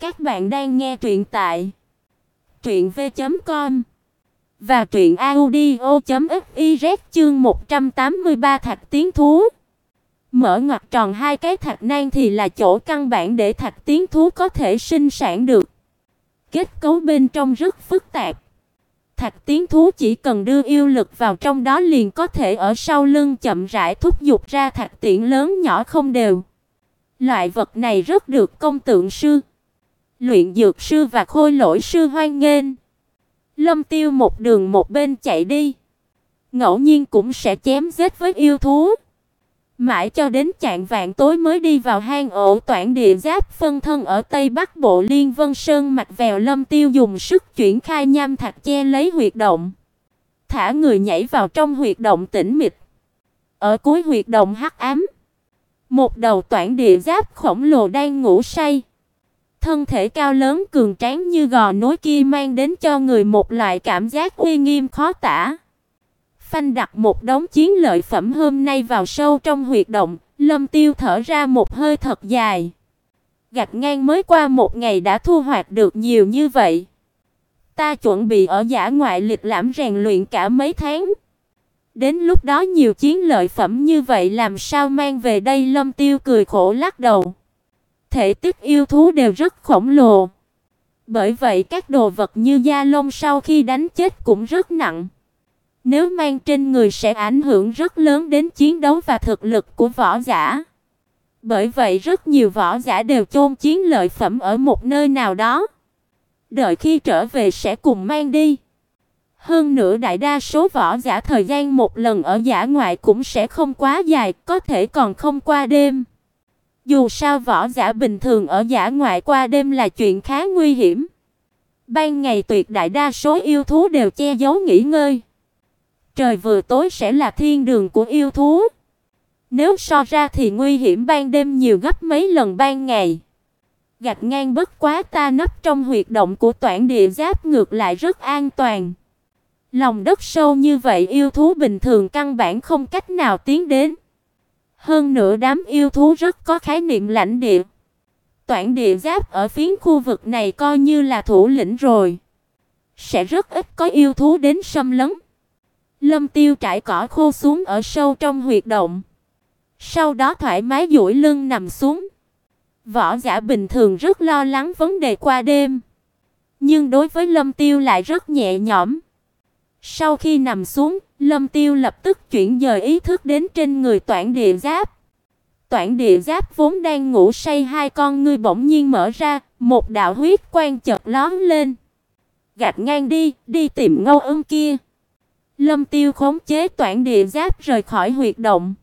Các bạn đang nghe truyện tại truyện v.com và truyện audio.fiz chương 183 thạch tiến thú. Mở ngoặc tròn hai cái thạch nan thì là chỗ căn bản để thạch tiến thú có thể sinh sản được. Kết cấu bên trong rất phức tạp. Thạch tiến thú chỉ cần đưa yêu lực vào trong đó liền có thể ở sau lưng chậm rãi thúc dục ra thạch tiễn lớn nhỏ không đều. Loại vật này rất được công tượng sư, luyện dược sư và khôi lỗi sư hoan nghênh. Lâm Tiêu một đường một bên chạy đi, ngẫu nhiên cũng sẽ chém giết với yêu thú. Mãi cho đến chạng vạn tối mới đi vào hang ổ toản địa giáp phân thân ở Tây Bắc Bộ Liên Vân Sơn mạch vèo Lâm Tiêu dùng sức chuyển khai nham thạch che lấy huyệt động. Thả người nhảy vào trong huyệt động tĩnh mịch. Ở cuối huyệt động hắc ám, một đầu toản địa giáp khổng lồ đang ngủ say. Thân thể cao lớn cường tráng như gò núi kia mang đến cho người một loại cảm giác uy nghiêm khó tả. Phanh đặt một đống chiến lợi phẩm hôm nay vào sâu trong huyệt động, Lâm Tiêu thở ra một hơi thật dài. Gạch ngang mới qua một ngày đã thu hoạch được nhiều như vậy. Ta chuẩn bị ở giả ngoại lịch lãm rèn luyện cả mấy tháng. Đến lúc đó nhiều chiến lợi phẩm như vậy làm sao mang về đây Lâm Tiêu cười khổ lắc đầu. Thể tích yêu thú đều rất khổng lồ. Bởi vậy các đồ vật như da lông sau khi đánh chết cũng rất nặng. Nếu mang trên người sẽ ảnh hưởng rất lớn đến chiến đấu và thực lực của võ giả. Bởi vậy rất nhiều võ giả đều chôn chiến lợi phẩm ở một nơi nào đó. Đợi khi trở về sẽ cùng mang đi. Hơn nữa đại đa số võ giả thời gian một lần ở giả ngoại cũng sẽ không quá dài, có thể còn không qua đêm. Dù sao võ giả bình thường ở giả ngoại qua đêm là chuyện khá nguy hiểm. Ban ngày tuyệt đại đa số yêu thú đều che giấu nghỉ ngơi. Trời vừa tối sẽ là thiên đường của yêu thú. Nếu so ra thì nguy hiểm ban đêm nhiều gấp mấy lần ban ngày. Gạch ngang bất quá ta nấp trong huyệt động của toản địa giáp ngược lại rất an toàn. Lòng đất sâu như vậy yêu thú bình thường căn bản không cách nào tiến đến. Hơn nữa đám yêu thú rất có khái niệm lãnh địa. Toản địa giáp ở phiến khu vực này coi như là thủ lĩnh rồi. Sẽ rất ít có yêu thú đến xâm lấn. Lâm Tiêu trải cỏ khô xuống ở sâu trong huyệt động. Sau đó thoải mái duỗi lưng nằm xuống. Võ giả bình thường rất lo lắng vấn đề qua đêm, nhưng đối với Lâm Tiêu lại rất nhẹ nhõm. Sau khi nằm xuống, Lâm Tiêu lập tức chuyển dời ý thức đến trên người Toản Địa Giáp. Toản Địa Giáp vốn đang ngủ say hai con ngươi bỗng nhiên mở ra, một đạo huyết quang chợt lóe lên. Gạt ngang đi, đi tìm Ngâu Ưng kia. Lâm Tiêu khống chế Toản Địa Giáp rời khỏi huyệt động,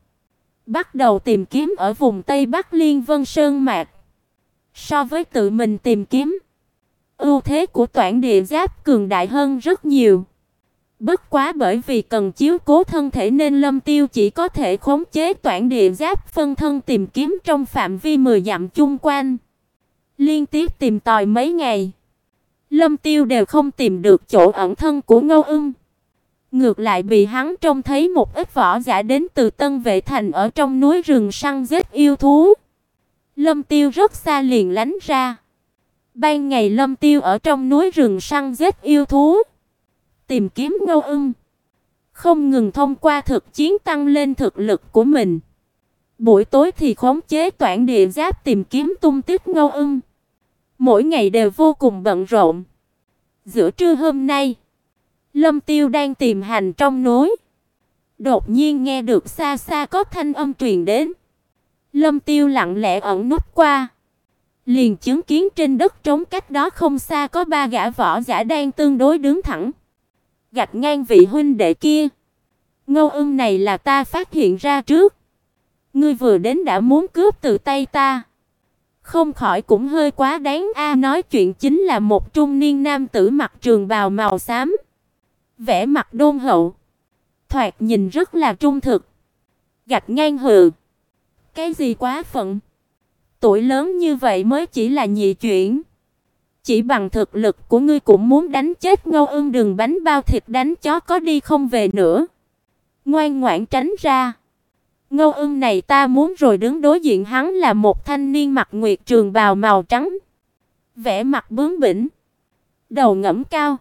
bắt đầu tìm kiếm ở vùng Tây Bắc Liên Vân Sơn mạc. So với tự mình tìm kiếm, ưu thế của Toản Địa Giáp cường đại hơn rất nhiều. Bất quá bởi vì cần chiếu cố thân thể nên Lâm Tiêu chỉ có thể khống chế toàn địa giáp phân thân tìm kiếm trong phạm vi 10 dặm chung quanh. Liên tiếp tìm tòi mấy ngày, Lâm Tiêu đều không tìm được chỗ ẩn thân của Ngô Ưng. Ngược lại bị hắn trông thấy một ít võ giả đến từ Tân Vệ Thành ở trong núi rừng săn giết yêu thú. Lâm Tiêu rất xa liền lánh ra. Ban ngày Lâm Tiêu ở trong núi rừng săn giết yêu thú tìm kiếm Ngô Ưng. Không ngừng thông qua thực chiến tăng lên thực lực của mình. Buổi tối thì khống chế toàn địa giáp tìm kiếm tung tích Ngô Ưng. Mỗi ngày đều vô cùng bận rộn. Giữa trưa hôm nay, Lâm Tiêu đang tìm hành trong núi. Đột nhiên nghe được xa xa có thanh âm truyền đến. Lâm Tiêu lặng lẽ ẩn nút qua, liền chứng kiến trên đất trống cách đó không xa có ba gã võ giả đang tương đối đứng thẳng gạch ngang vị huynh đệ kia. ngô Ưng này là ta phát hiện ra trước. Ngươi vừa đến đã muốn cướp từ tay ta. Không khỏi cũng hơi quá đáng a, nói chuyện chính là một trung niên nam tử mặc trường bào màu xám, vẻ mặt đôn hậu, thoạt nhìn rất là trung thực. Gạch ngang hừ. Cái gì quá phận? Tuổi lớn như vậy mới chỉ là nhị chuyển. Chỉ bằng thực lực của ngươi cũng muốn đánh chết Ngô Ưng đường bánh bao thịt đánh chó có đi không về nữa. Ngoan ngoãn tránh ra. Ngô Ưng này ta muốn rồi đứng đối diện hắn là một thanh niên mặc nguyệt trường bào màu trắng. vẻ mặt bướng bỉnh, đầu ngẩng cao,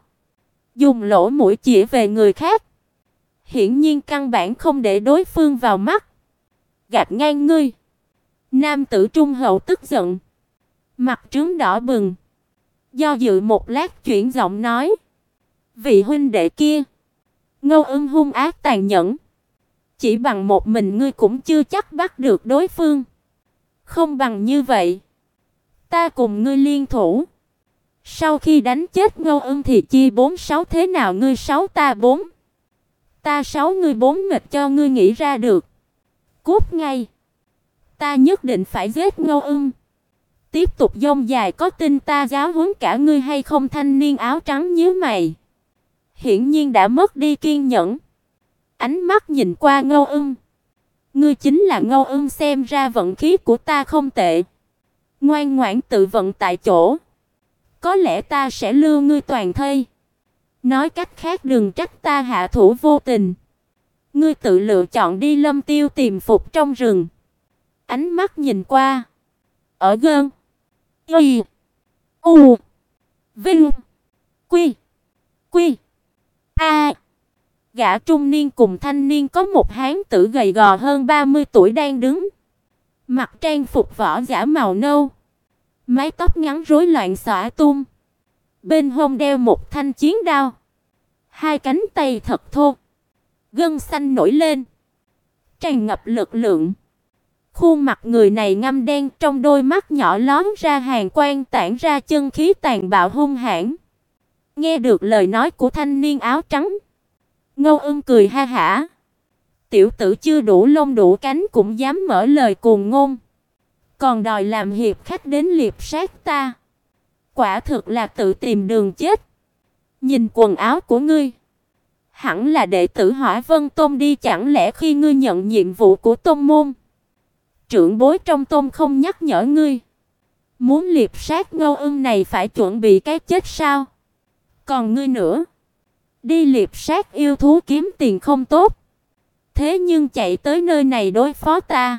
dùng lỗ mũi chỉ về người khác. Hiển nhiên căn bản không để đối phương vào mắt. Gạt ngang ngươi. Nam tử trung hậu tức giận, mặt trướng đỏ bừng, do dự một lát chuyển giọng nói: "Vị huynh đệ kia, Ngô Ưng hung ác tàn nhẫn, chỉ bằng một mình ngươi cũng chưa chắc bắt được đối phương. Không bằng như vậy, ta cùng ngươi liên thủ. Sau khi đánh chết Ngô Ưng thì chia bốn sáu thế nào ngươi sáu ta bốn Ta sáu ngươi bốn nghịch cho ngươi nghĩ ra được. Cút ngay. Ta nhất định phải giết Ngô Ưng. Tiếp tục dông dài, có tin ta giáo huấn cả ngươi hay không thanh niên áo trắng nhíu mày. Hiển nhiên đã mất đi kiên nhẫn. Ánh mắt nhìn qua Ngô Ưng. Ngươi chính là Ngô Ưng, xem ra vận khí của ta không tệ. Ngoan ngoãn tự vận tại chỗ. Có lẽ ta sẽ lưu ngươi toàn thây. Nói cách khác, đừng trách ta hạ thủ vô tình. Ngươi tự lựa chọn đi lâm tiêu tìm phục trong rừng. Ánh mắt nhìn qua. Ở gơn. Y. U. Vinh. Quy. Quy. A. Gã trung niên cùng thanh niên có một hán tử gầy gò hơn 30 tuổi đang đứng. Mặc trang phục vỏ giả màu nâu. Mái tóc ngắn rối loạn xõa tung. Bên hông đeo một thanh chiến đao. Hai cánh tay thật thô. Gân xanh nổi lên. Tràn ngập lực lượng. Khuôn mặt người này ngăm đen, trong đôi mắt nhỏ lóm ra hàn quang tản ra chân khí tàn bạo hung hãn. Nghe được lời nói của thanh niên áo trắng, Ngô Ưng cười ha hả. Tiểu tử chưa đủ lông đủ cánh cũng dám mở lời cuồng ngôn, còn đòi làm hiệp khách đến liệp sát ta. Quả thực là tự tìm đường chết. Nhìn quần áo của ngươi, hẳn là đệ tử Hỏa Vân Tôn đi chẳng lẽ khi ngươi nhận nhiệm vụ của tôn môn, trưởng bối trong tôn không nhắc nhở ngươi, muốn liệp sát Ngô Ưng này phải chuẩn bị cái chết sao? Còn ngươi nữa, đi liệp sát yêu thú kiếm tiền không tốt, thế nhưng chạy tới nơi này đối phó ta,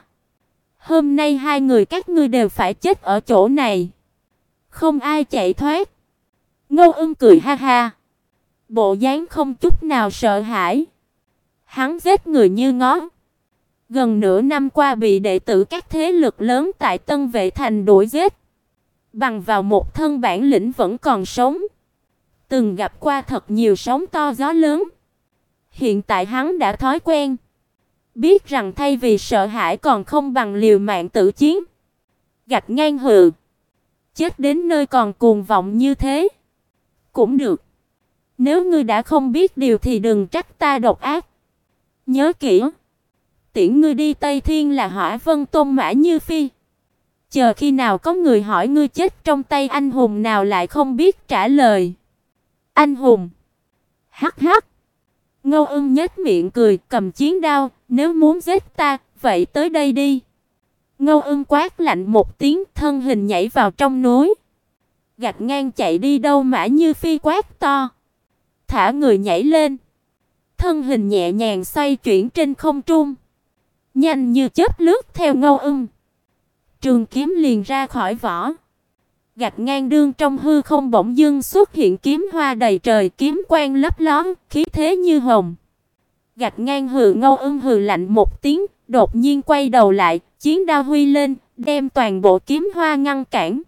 hôm nay hai người các ngươi đều phải chết ở chỗ này. Không ai chạy thoát. Ngô Ưng cười ha ha, bộ dáng không chút nào sợ hãi. Hắn giết người như ngó. Gần nửa năm qua bị đệ tử các thế lực lớn tại Tân Vệ thành đuổi giết. Bằng vào một thân bản lĩnh vẫn còn sống. Từng gặp qua thật nhiều sóng to gió lớn. Hiện tại hắn đã thói quen, biết rằng thay vì sợ hãi còn không bằng liều mạng tử chiến. Gạch ngang hừ, chết đến nơi còn cuồng vọng như thế. Cũng được. Nếu ngươi đã không biết điều thì đừng trách ta độc ác. Nhớ kỹ, tiễn ngươi đi Tây Thiên là Hỏa Vân Tôn Mã Như Phi. Chờ khi nào có người hỏi ngươi chết trong tay anh hùng nào lại không biết trả lời. Anh hùng. Hắc hắc. Ngô Ưng nhếch miệng cười, cầm chiến đao, nếu muốn giết ta, vậy tới đây đi. Ngô Ưng quát lạnh một tiếng, thân hình nhảy vào trong núi. Gạt ngang chạy đi đâu mã như phi quát to. Thả người nhảy lên. Thân hình nhẹ nhàng xoay chuyển trên không trung. Nhanh như chớp lướt theo Ngô Ưng. Trường kiếm liền ra khỏi vỏ gạt ngang đương trong hư không bỗng dưng xuất hiện kiếm hoa đầy trời, kiếm quang lấp lóm, khí thế như hồng. Gạt ngang hừ ngâu ưng hừ lạnh một tiếng, đột nhiên quay đầu lại, chiến đao huy lên, đem toàn bộ kiếm hoa ngăn cản.